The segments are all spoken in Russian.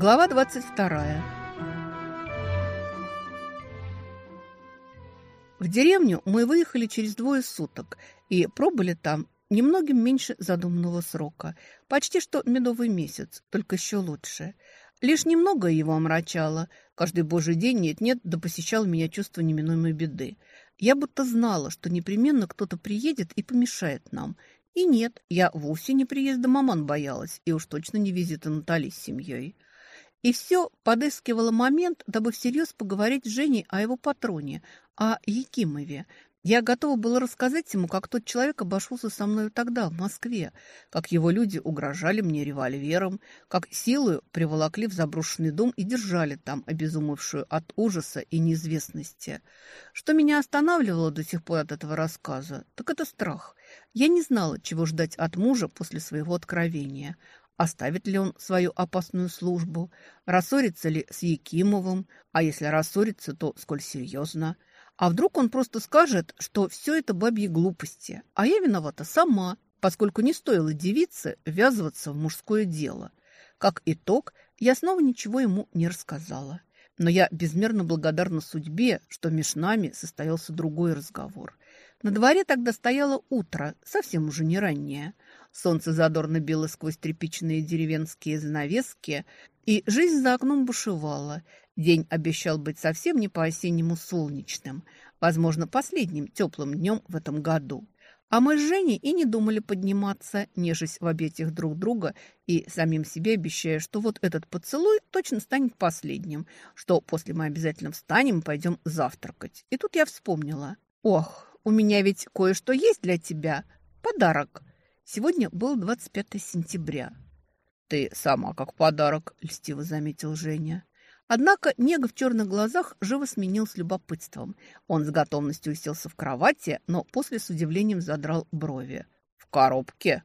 Глава 22. В деревню мы выехали через двое суток и пробыли там немногим меньше задуманного срока. Почти что медовый месяц, только еще лучше. Лишь немного его омрачало. Каждый божий день нет-нет, да посещало меня чувство неминуемой беды. Я будто знала, что непременно кто-то приедет и помешает нам. И нет, я вовсе не приезда маман боялась, и уж точно не визита Натали с семьей. И все подыскивала момент, дабы всерьез поговорить с Женей о его патроне, о Якимове. Я готова была рассказать ему, как тот человек обошелся со мной тогда, в Москве, как его люди угрожали мне револьвером, как силою приволокли в заброшенный дом и держали там, обезумевшую от ужаса и неизвестности. Что меня останавливало до сих пор от этого рассказа, так это страх. Я не знала, чего ждать от мужа после своего откровения. Оставит ли он свою опасную службу? Рассорится ли с Якимовым? А если рассорится, то сколь серьезно? А вдруг он просто скажет, что все это бабьи глупости, а я виновата сама, поскольку не стоило девице ввязываться в мужское дело. Как итог, я снова ничего ему не рассказала. Но я безмерно благодарна судьбе, что между нами состоялся другой разговор. На дворе тогда стояло утро, совсем уже не раннее – Солнце задорно било сквозь тряпичные деревенские занавески, и жизнь за окном бушевала. День обещал быть совсем не по-осеннему солнечным, возможно, последним теплым днем в этом году. А мы с Женей и не думали подниматься, нежесть в объятиях друг друга и самим себе обещая, что вот этот поцелуй точно станет последним, что после мы обязательно встанем и пойдем завтракать. И тут я вспомнила. «Ох, у меня ведь кое-что есть для тебя. Подарок». Сегодня был 25 сентября. «Ты сама как подарок», – льстиво заметил Женя. Однако нега в черных глазах живо сменил с любопытством. Он с готовностью уселся в кровати, но после с удивлением задрал брови. «В коробке?»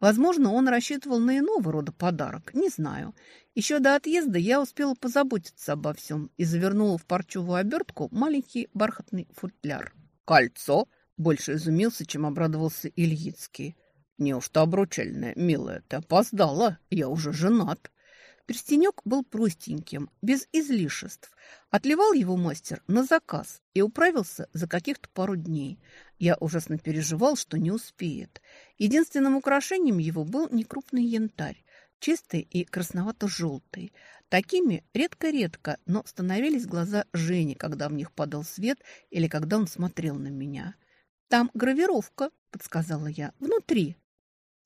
Возможно, он рассчитывал на иного рода подарок, не знаю. Еще до отъезда я успела позаботиться обо всем и завернула в парчевую обертку маленький бархатный футляр. «Кольцо?» – больше изумился, чем обрадовался Ильицкий. «Неужто обручальная, милая, ты опоздала? Я уже женат». Перстенек был простеньким, без излишеств. Отливал его мастер на заказ и управился за каких-то пару дней. Я ужасно переживал, что не успеет. Единственным украшением его был некрупный янтарь, чистый и красновато-желтый. Такими редко-редко, но становились глаза Жени, когда в них падал свет или когда он смотрел на меня. «Там гравировка», — подсказала я, — «внутри».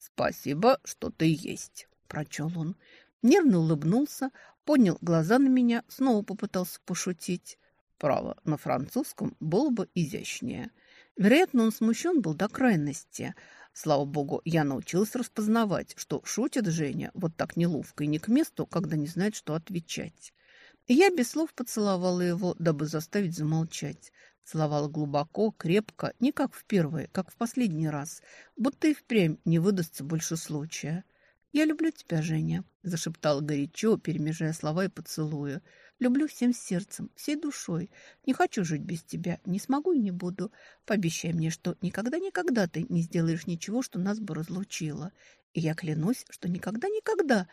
«Спасибо, что ты есть», – прочел он. Нервно улыбнулся, поднял глаза на меня, снова попытался пошутить. Право, на французском было бы изящнее. Вероятно, он смущен был до крайности. Слава богу, я научилась распознавать, что шутит Женя вот так неловко и не к месту, когда не знает, что отвечать. Я без слов поцеловала его, дабы заставить замолчать. Целовала глубоко, крепко, не как в первый, как в последний раз, будто и впрямь не выдастся больше случая. «Я люблю тебя, Женя», – зашептала горячо, перемежая слова и поцелуя. «Люблю всем сердцем, всей душой. Не хочу жить без тебя, не смогу и не буду. Пообещай мне, что никогда-никогда ты не сделаешь ничего, что нас бы разлучило. И я клянусь, что никогда-никогда...»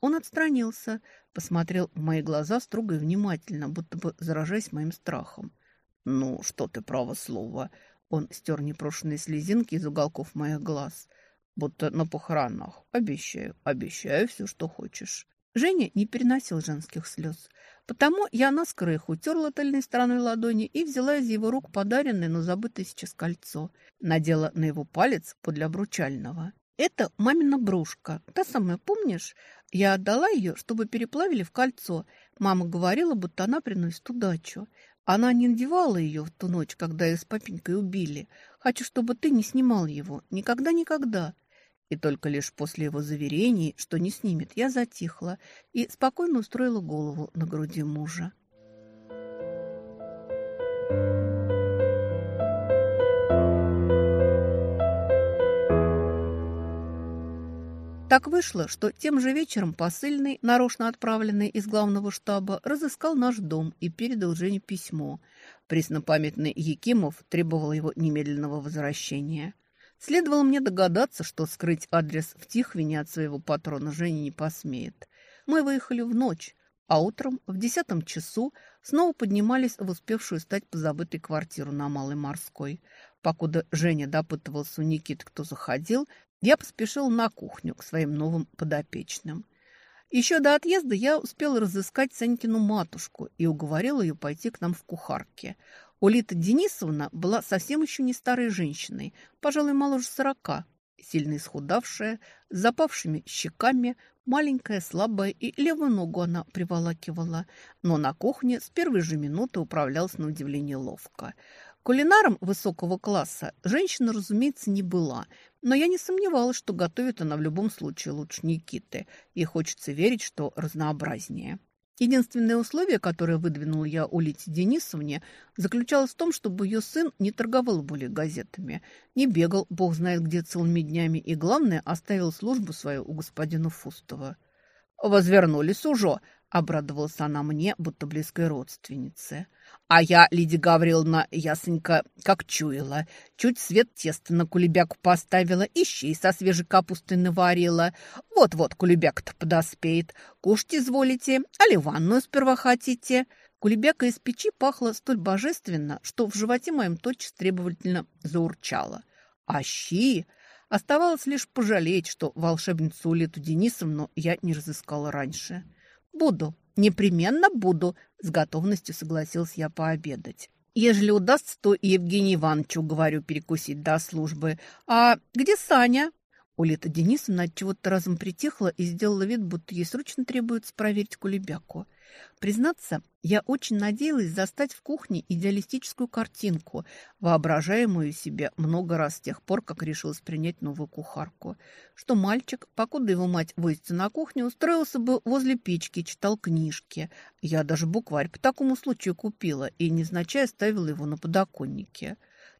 Он отстранился, посмотрел в мои глаза строго и внимательно, будто бы заражаясь моим страхом. «Ну, что ты, право слово!» Он стер непрошенные слезинки из уголков моих глаз. «Будто на похоронах. Обещаю, обещаю все, что хочешь». Женя не переносил женских слез. Потому я наскоро их утерла тыльной стороной ладони и взяла из его рук подаренное, но забытое сейчас кольцо. Надела на его палец подле обручального. Это мамина брошка. Та самая, помнишь? Я отдала ее, чтобы переплавили в кольцо. Мама говорила, будто она приносит удачу. Она не надевала ее в ту ночь, когда ее с папенькой убили. Хочу, чтобы ты не снимал его. Никогда-никогда. И только лишь после его заверений, что не снимет, я затихла и спокойно устроила голову на груди мужа. Так вышло, что тем же вечером посыльный, нарочно отправленный из главного штаба, разыскал наш дом и передал Жене письмо. Преснопамятный Якимов требовал его немедленного возвращения. Следовало мне догадаться, что скрыть адрес в Тихвине от своего патрона Женя не посмеет. Мы выехали в ночь, а утром в десятом часу снова поднимались в успевшую стать позабытой квартиру на Малой Морской. Покуда Женя допытывался у Никиты, кто заходил, я поспешил на кухню к своим новым подопечным. Еще до отъезда я успел разыскать Санькину матушку и уговорил ее пойти к нам в кухарке. Улита Денисовна была совсем еще не старой женщиной, пожалуй, моложе сорока, сильно исхудавшая, с запавшими щеками, маленькая, слабая, и левую ногу она приволакивала, но на кухне с первой же минуты управлялась на удивление ловко. Кулинаром высокого класса женщина, разумеется, не была, но я не сомневалась, что готовит она в любом случае лучше Никиты, и хочется верить, что разнообразнее. Единственное условие, которое выдвинул я Улите Денисовне, заключалось в том, чтобы ее сын не торговал более газетами, не бегал, бог знает где целыми днями, и, главное, оставил службу свою у господина Фустова. «Возвернулись уже», — обрадовалась она мне, будто близкой родственнице. А я, Лидия Гавриловна, ясенько как чуяла. Чуть свет теста на кулебяку поставила и щей со свежей капустой наварила. Вот-вот кулебяк-то подоспеет. Кушать изволите, али ванную сперва хотите. Кулебяка из печи пахла столь божественно, что в животе моем тотчас требовательно заурчало. А щи... Оставалось лишь пожалеть, что волшебницу Улиту Денисовну я не разыскала раньше. «Буду, непременно буду», – с готовностью согласился я пообедать. «Ежели удастся, то Евгений Ивановичу, говорю, перекусить до службы. А где Саня?» Улита Денисовна отчего-то разом притихла и сделала вид, будто ей срочно требуется проверить кулебяку. Признаться, я очень надеялась застать в кухне идеалистическую картинку, воображаемую себе много раз с тех пор, как решилась принять новую кухарку. Что мальчик, покуда его мать выйдет на кухню, устроился бы возле печки, читал книжки. Я даже букварь по такому случаю купила и, незначай, ставила его на подоконнике.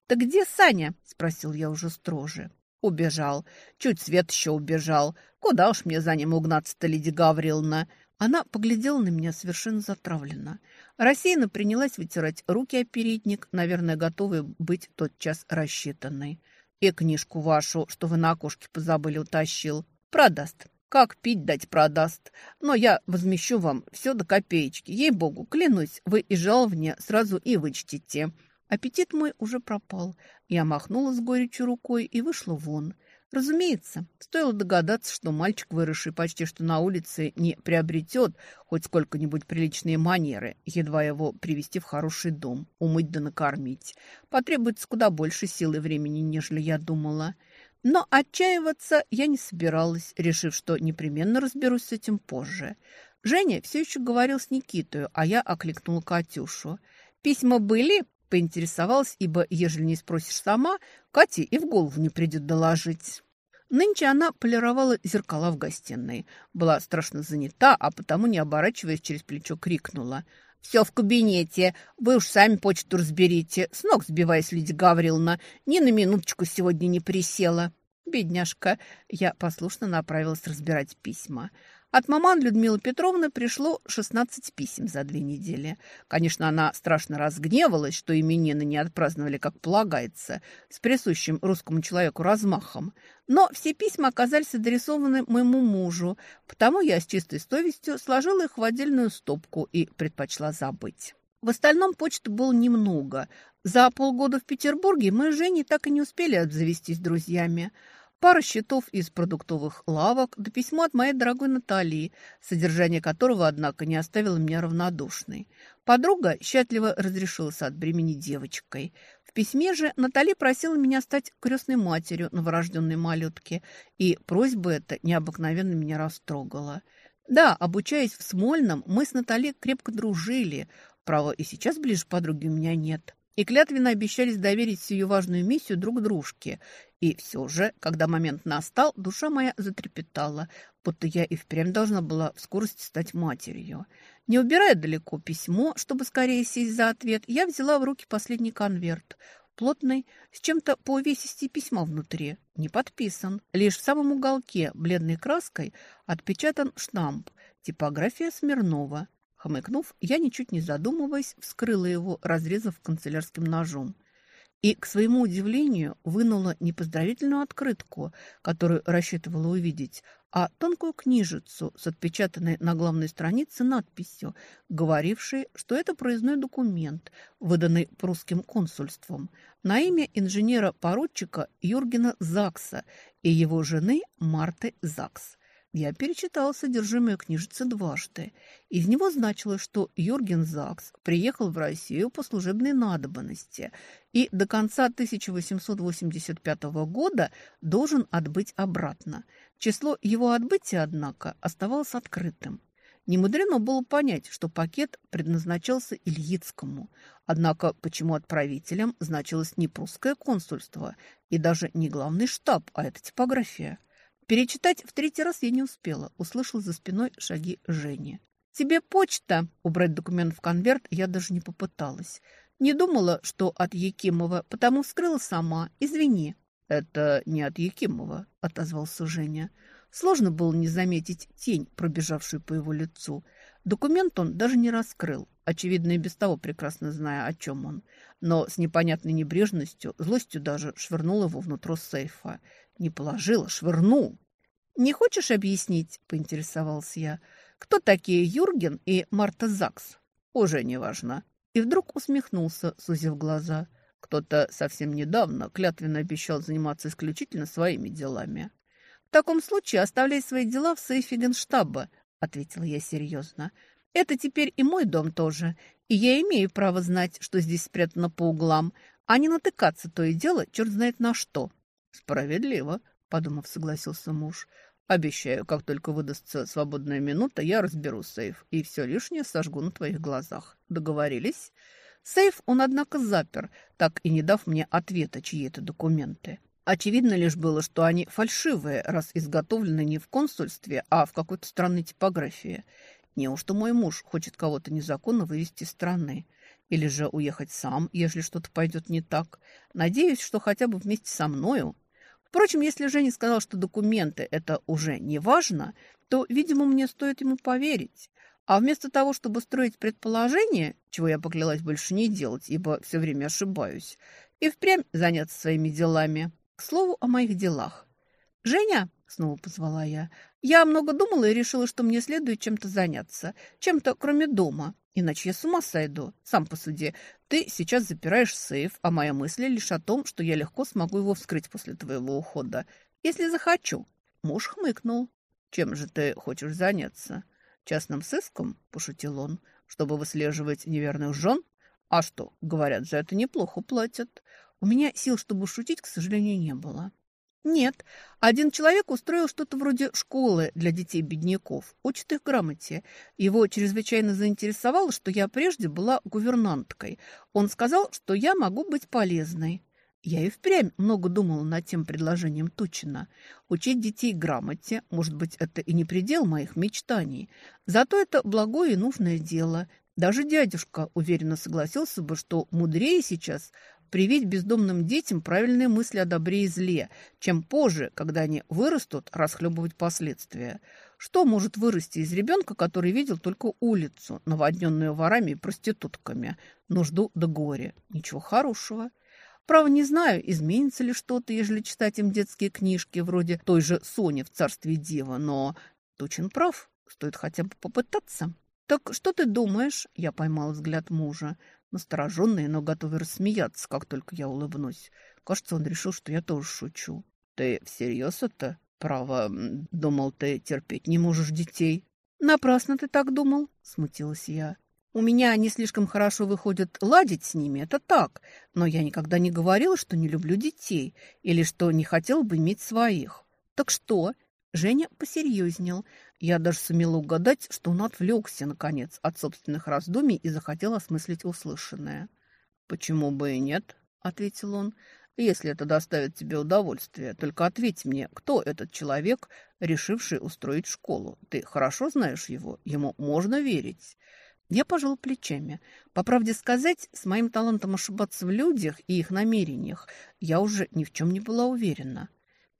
«Так где Саня?» – спросил я уже строже. «Убежал. Чуть свет еще убежал. Куда уж мне за ним угнаться-то, Лидия Гавриловна?» Она поглядела на меня совершенно затравленно. Рассеянно принялась вытирать руки о передник, наверное, готовая быть тотчас рассчитанной. «И книжку вашу, что вы на окошке позабыли, утащил. Продаст. Как пить дать продаст. Но я возмещу вам все до копеечки. Ей-богу, клянусь, вы и жалование сразу и вычтите». Аппетит мой уже пропал. Я махнула с горечью рукой и вышла вон. Разумеется, стоило догадаться, что мальчик, выросший почти что на улице, не приобретет хоть сколько-нибудь приличные манеры, едва его привести в хороший дом, умыть да накормить. Потребуется куда больше сил и времени, нежели я думала. Но отчаиваться я не собиралась, решив, что непременно разберусь с этим позже. Женя все еще говорил с Никитой, а я окликнула Катюшу. «Письма были?» Поинтересовалась, ибо, ежели не спросишь сама, Кате и в голову не придет доложить. Нынче она полировала зеркала в гостиной. Была страшно занята, а потому, не оборачиваясь, через плечо крикнула. «Все в кабинете. Вы уж сами почту разберите. С ног сбиваясь, Лидия Гавриловна. Ни на минуточку сегодня не присела». «Бедняжка!» Я послушно направилась разбирать письма. От маман Людмилы Петровны пришло 16 писем за две недели. Конечно, она страшно разгневалась, что именины не отпраздновали, как полагается, с присущим русскому человеку размахом. Но все письма оказались адресованы моему мужу, потому я с чистой совестью сложила их в отдельную стопку и предпочла забыть. В остальном почты было немного. За полгода в Петербурге мы с Женей так и не успели обзавестись друзьями – пара счетов из продуктовых лавок, да письмо от моей дорогой Натальи, содержание которого, однако, не оставило меня равнодушной. Подруга счастливо разрешилась от бремени девочкой. В письме же Натали просила меня стать крестной матерью новорожденной малютки, и просьба эта необыкновенно меня растрогала. Да, обучаясь в Смольном, мы с Натали крепко дружили. Право, и сейчас ближе подруги у меня нет и клятвенно обещались доверить сию важную миссию друг дружке. И все же, когда момент настал, душа моя затрепетала, будто я и впрямь должна была в скорости стать матерью. Не убирая далеко письмо, чтобы скорее сесть за ответ, я взяла в руки последний конверт, плотный, с чем-то по увесисти письма внутри, не подписан. Лишь в самом уголке бледной краской отпечатан штамп «Типография Смирнова». Хмыкнув, я, ничуть не задумываясь, вскрыла его, разрезав канцелярским ножом. и, к своему удивлению, вынула не поздравительную открытку, которую рассчитывала увидеть, а тонкую книжицу с отпечатанной на главной странице надписью, говорившей, что это проездной документ, выданный прусским консульством, на имя инженера-поручика Юргена Закса и его жены Марты Закс. Я перечитала содержимое книжицы дважды. Из него значилось, что Юрген Закс приехал в Россию по служебной надобности и до конца 1885 года должен отбыть обратно. Число его отбытия, однако, оставалось открытым. Немудрено было понять, что пакет предназначался Ильицкому. Однако почему отправителем значилось не прусское консульство и даже не главный штаб, а эта типография – Перечитать в третий раз я не успела. Услышал за спиной шаги Жени. «Тебе почта!» Убрать документ в конверт я даже не попыталась. Не думала, что от Якимова, потому вскрыла сама. Извини. «Это не от Якимова», — отозвался Женя. Сложно было не заметить тень, пробежавшую по его лицу. Документ он даже не раскрыл, очевидно, и без того прекрасно зная, о чем он. Но с непонятной небрежностью, злостью даже швырнул его внутрь сейфа. Не положила, швырнул. «Не хочешь объяснить?» – поинтересовался я. «Кто такие Юрген и Марта Закс?» «Уже не важно». И вдруг усмехнулся, сузив глаза. Кто-то совсем недавно клятвенно обещал заниматься исключительно своими делами. «В таком случае оставляй свои дела в сейфе Генштаба», – ответила я серьезно. «Это теперь и мой дом тоже, и я имею право знать, что здесь спрятано по углам, а не натыкаться то и дело, черт знает на что». «Справедливо», — подумав, согласился муж. «Обещаю, как только выдастся свободная минута, я разберу сейф и все лишнее сожгу на твоих глазах. Договорились?» Сейф он, однако, запер, так и не дав мне ответа, чьи это документы. Очевидно лишь было, что они фальшивые, раз изготовлены не в консульстве, а в какой-то странной типографии. Неужто мой муж хочет кого-то незаконно вывести из страны? Или же уехать сам, если что-то пойдет не так? Надеюсь, что хотя бы вместе со мною Впрочем, если Женя сказал, что документы – это уже не важно, то, видимо, мне стоит ему поверить. А вместо того, чтобы строить предположения, чего я поклялась больше не делать, ибо все время ошибаюсь, и впрямь заняться своими делами. К слову о моих делах. «Женя!» – снова позвала я. «Я много думала и решила, что мне следует чем-то заняться. Чем-то, кроме дома. Иначе я с ума сойду. Сам посуди. Ты сейчас запираешь сейф, а моя мысль лишь о том, что я легко смогу его вскрыть после твоего ухода, если захочу. Муж хмыкнул. Чем же ты хочешь заняться? Частным сыском? Пошутил он. Чтобы выслеживать неверных жен? А что, говорят, за это неплохо платят. У меня сил, чтобы шутить, к сожалению, не было. Нет, один человек устроил что-то вроде школы для детей-бедняков, учит их грамоте. Его чрезвычайно заинтересовало, что я прежде была гувернанткой. Он сказал, что я могу быть полезной. Я и впрямь много думала над тем предложением Тучина. Учить детей грамоте, может быть, это и не предел моих мечтаний. Зато это благое и нужное дело. Даже дядюшка уверенно согласился бы, что мудрее сейчас привить бездомным детям правильные мысли о добре и зле, чем позже, когда они вырастут, расхлебывать последствия. Что может вырасти из ребенка, который видел только улицу, наводненную ворами и проститутками, нужду да горе? Ничего хорошего. Право, не знаю, изменится ли что-то, ежели читать им детские книжки, вроде той же Сони в «Царстве Дева», но Тучин прав, стоит хотя бы попытаться. «Так что ты думаешь?» – я поймал взгляд мужа настороженный, но готовый рассмеяться, как только я улыбнусь. Кажется, он решил, что я тоже шучу. «Ты всерьез это? Право, думал, ты терпеть не можешь детей?» «Напрасно ты так думал», — смутилась я. «У меня не слишком хорошо выходит ладить с ними, это так, но я никогда не говорила, что не люблю детей или что не хотела бы иметь своих. Так что?» Женя посерьезнел. Я даже сумела угадать, что он отвлекся, наконец, от собственных раздумий и захотел осмыслить услышанное. «Почему бы и нет?» — ответил он. «Если это доставит тебе удовольствие, только ответь мне, кто этот человек, решивший устроить школу? Ты хорошо знаешь его? Ему можно верить?» Я пожал плечами. По правде сказать, с моим талантом ошибаться в людях и их намерениях я уже ни в чем не была уверена.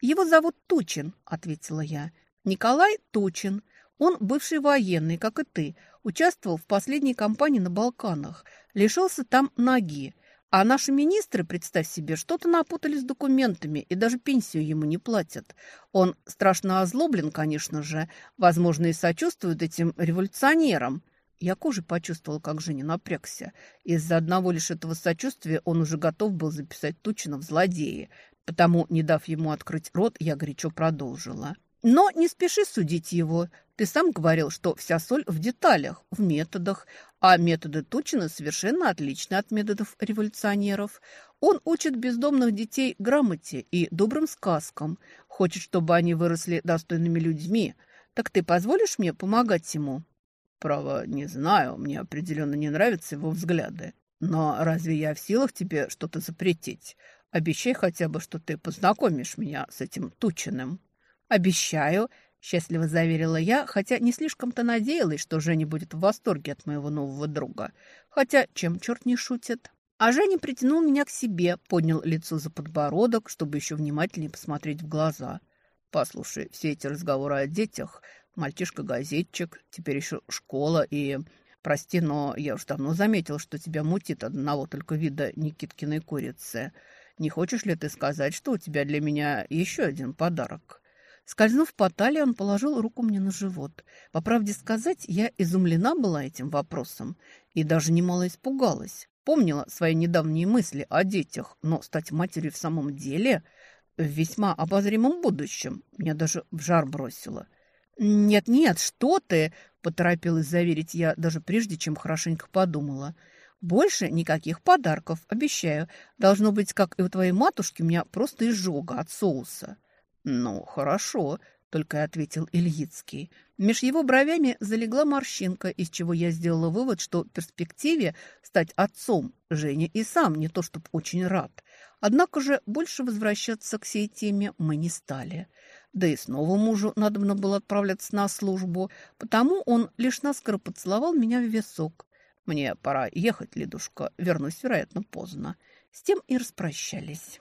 «Его зовут Тучин», — ответила я. «Николай Тучин. Он бывший военный, как и ты. Участвовал в последней кампании на Балканах. Лишился там ноги. А наши министры, представь себе, что-то напутали с документами и даже пенсию ему не платят. Он страшно озлоблен, конечно же, возможно, и сочувствует этим революционерам. Я кожей почувствовал, как Женя напрягся. Из-за одного лишь этого сочувствия он уже готов был записать Тучина в злодеи. Потому, не дав ему открыть рот, я горячо продолжила. Но не спеши судить его. Ты сам говорил, что вся соль в деталях, в методах, а методы Тучина совершенно отличны от методов революционеров. Он учит бездомных детей грамоте и добрым сказкам, хочет, чтобы они выросли достойными людьми. Так ты позволишь мне помогать ему? Право, не знаю, мне определенно не нравятся его взгляды. Но разве я в силах тебе что-то запретить? Обещай хотя бы, что ты познакомишь меня с этим Тучиным. «Обещаю», – счастливо заверила я, хотя не слишком-то надеялась, что Женя будет в восторге от моего нового друга. Хотя чем черт не шутит. А Женя притянул меня к себе, поднял лицо за подбородок, чтобы еще внимательнее посмотреть в глаза. «Послушай, все эти разговоры о детях, мальчишка-газетчик, теперь еще школа и... Прости, но я уж давно заметил, что тебя мутит одного только вида Никиткиной курицы. Не хочешь ли ты сказать, что у тебя для меня еще один подарок?» Скользнув по талии, он положил руку мне на живот. По правде сказать, я изумлена была этим вопросом и даже немало испугалась. Помнила свои недавние мысли о детях, но стать матерью в самом деле в весьма обозримом будущем меня даже в жар бросило. «Нет-нет, что ты!» – поторопилась заверить я, даже прежде, чем хорошенько подумала. «Больше никаких подарков, обещаю. Должно быть, как и у твоей матушки, у меня просто изжога от соуса». «Ну, хорошо», — только ответил Ильицкий. Меж его бровями залегла морщинка, из чего я сделала вывод, что в перспективе стать отцом Женя и сам не то чтобы очень рад. Однако же больше возвращаться к сей теме мы не стали. Да и снова мужу надо было отправляться на службу, потому он лишь наскоро поцеловал меня в висок. «Мне пора ехать, Лидушка, вернусь, вероятно, поздно». С тем и распрощались.